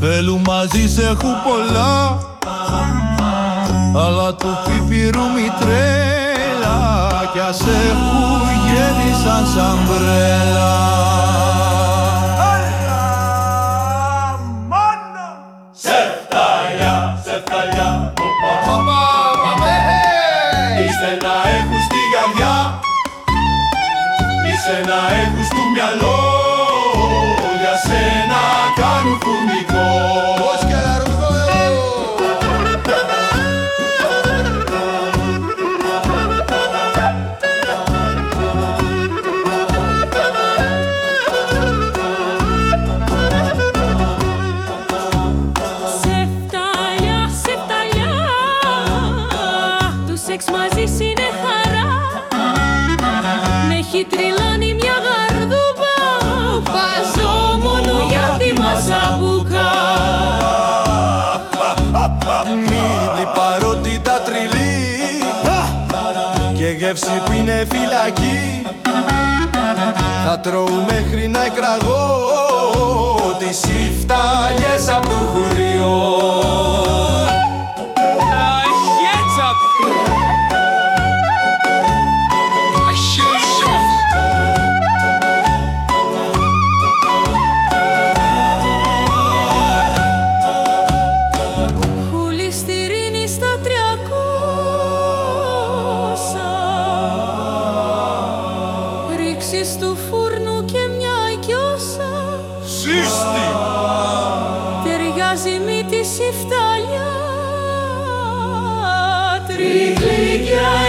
Θέλου μαζί σε πολλά. Αλλά του πιπυρού μη τρέλα σε ας έχουν γέννη σαν σαμπρέλα. Σε φταλιά, σε φταλιά, ποπα ε, ε, ε. Είστε να έχω στη γαλιά είσαι να έχω στο μυαλό σε να κάνουν φουμικό. Μαζί είναι χαρά Με έχει τρελάνει μια μπουκά. Παρότι τα τριλή Και γεύση που είναι φυλακή. Θα τρώω μέχρι να εκραγώ Τις υφτάλιες απ' το χουριό. Τα χέτσα λέξεις του και μια γιώσα Ζήστη! Ταιριάζει μύτη η φταλιά Τριγλυκιά